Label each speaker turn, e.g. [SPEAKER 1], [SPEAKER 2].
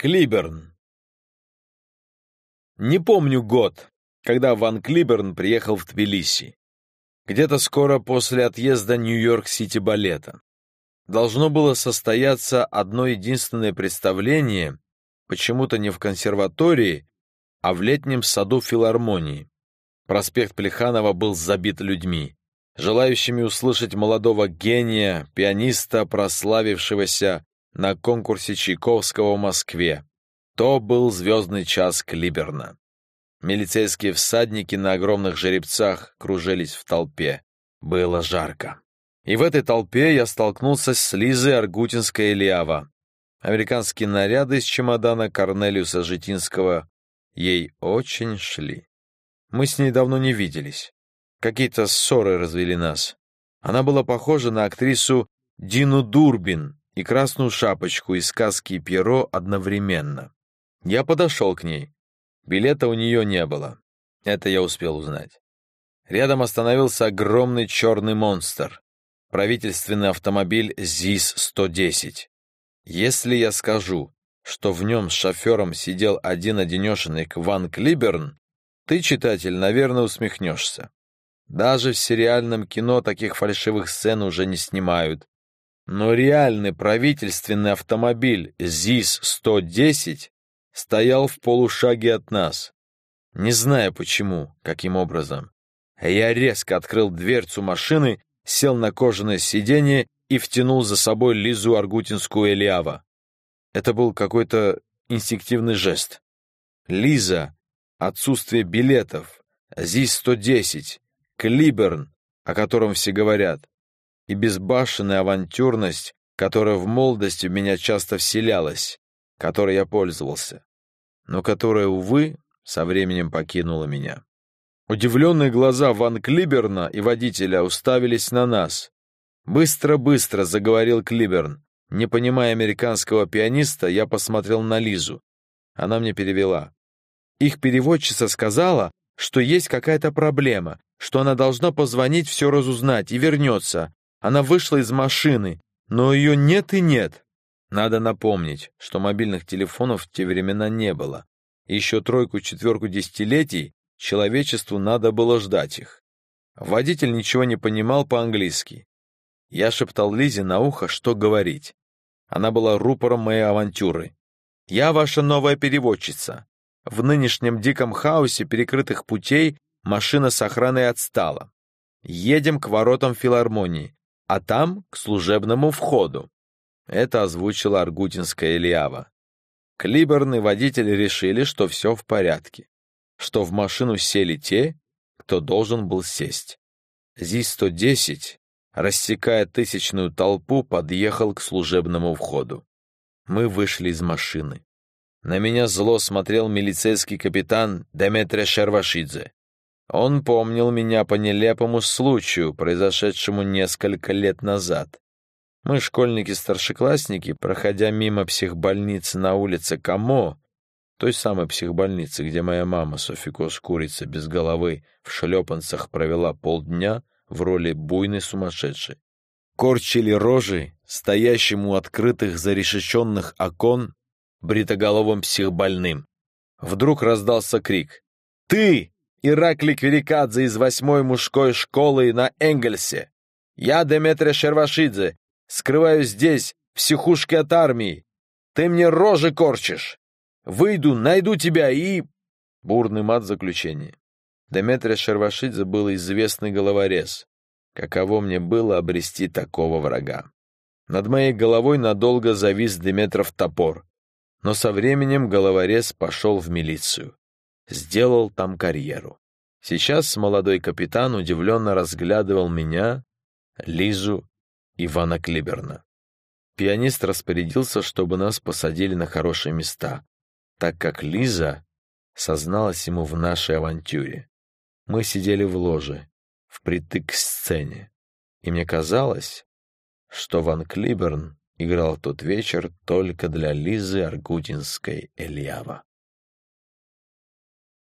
[SPEAKER 1] Клиберн. Не помню год, когда Ван Клиберн приехал в Тбилиси. Где-то скоро после отъезда Нью-Йорк-Сити балета. Должно было состояться одно единственное представление, почему-то не в консерватории, а в летнем саду филармонии. Проспект Плеханова был забит людьми, желающими услышать молодого гения, пианиста, прославившегося на конкурсе Чайковского в Москве. То был звездный час Клиберна. Милицейские всадники на огромных жеребцах кружились в толпе. Было жарко. И в этой толпе я столкнулся с Лизой Аргутинской-Элиава. Американские наряды из чемодана Корнелиуса Житинского ей очень шли. Мы с ней давно не виделись. Какие-то ссоры развели нас. Она была похожа на актрису Дину Дурбин, и красную шапочку из сказки Пьеро одновременно. Я подошел к ней. Билета у нее не было. Это я успел узнать. Рядом остановился огромный черный монстр. Правительственный автомобиль ЗИС-110. Если я скажу, что в нем с шофером сидел один-одинешенек Ван Клиберн, ты, читатель, наверное, усмехнешься. Даже в сериальном кино таких фальшивых сцен уже не снимают, но реальный правительственный автомобиль ЗИС-110 стоял в полушаге от нас. Не знаю почему, каким образом. Я резко открыл дверцу машины, сел на кожаное сиденье и втянул за собой Лизу Аргутинскую Элиава. Это был какой-то инстинктивный жест. Лиза, отсутствие билетов, ЗИС-110, Клиберн, о котором все говорят и безбашенная авантюрность, которая в молодости в меня часто вселялась, которой я пользовался, но которая, увы, со временем покинула меня. Удивленные глаза Ван Клиберна и водителя уставились на нас. Быстро-быстро заговорил Клиберн. Не понимая американского пианиста, я посмотрел на Лизу. Она мне перевела. Их переводчица сказала, что есть какая-то проблема, что она должна позвонить, все разузнать и вернется, она вышла из машины, но ее нет и нет. Надо напомнить, что мобильных телефонов в те времена не было. Еще тройку-четверку десятилетий человечеству надо было ждать их. Водитель ничего не понимал по-английски. Я шептал Лизе на ухо, что говорить. Она была рупором моей авантюры. «Я ваша новая переводчица. В нынешнем диком хаосе перекрытых путей машина с охраной отстала. Едем к воротам филармонии а там к служебному входу. Это озвучила Аргутинская Ильява. Клиберн и водитель решили, что все в порядке, что в машину сели те, кто должен был сесть. ЗИС-110, рассекая тысячную толпу, подъехал к служебному входу. Мы вышли из машины. На меня зло смотрел милицейский капитан Деметре Шервашидзе. Он помнил меня по нелепому случаю, произошедшему несколько лет назад. Мы, школьники-старшеклассники, проходя мимо психбольницы на улице Камо, той самой психбольницы, где моя мама, Софикос Курица, без головы, в шлепанцах провела полдня в роли буйной сумасшедшей. Корчили рожи, стоящим у открытых зарешеченных окон, бритоголовым психбольным. Вдруг раздался крик. «Ты! Ираклий Кверикадзе из восьмой мужской школы на Энгельсе. Я Деметрия Шервашидзе, скрываюсь здесь, в психушке от армии. Ты мне рожи корчишь. Выйду, найду тебя и...» Бурный мат заключения. Деметрия Шервашидзе был известный головорез. Каково мне было обрести такого врага? Над моей головой надолго завис Деметров топор, но со временем головорез пошел в милицию сделал там карьеру. Сейчас молодой капитан удивленно разглядывал меня, Лизу, Ивана Клиберна. Пианист распорядился, чтобы нас посадили на хорошие места, так как Лиза созналась ему в нашей авантюре. Мы сидели в ложе, впритык к сцене, и мне казалось, что Ван Клиберн играл тот вечер только для Лизы Аргутинской Эльява.